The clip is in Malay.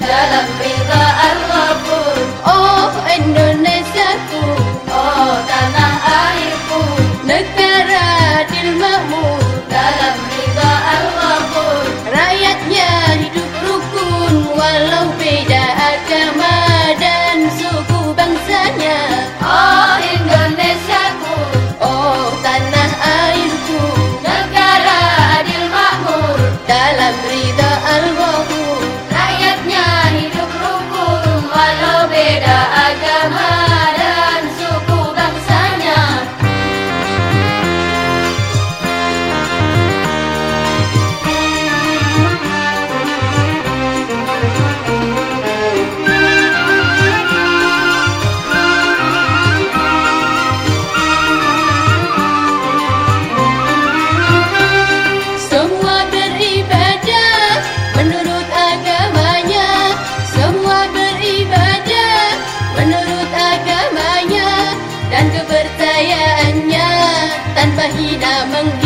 dalam rida al-ghafur Oh Indonesiaku. Oh tanah airku. Negara adil makmur dalam rida al-ghafur Rakyatnya hidup rukun Walau tidak menggi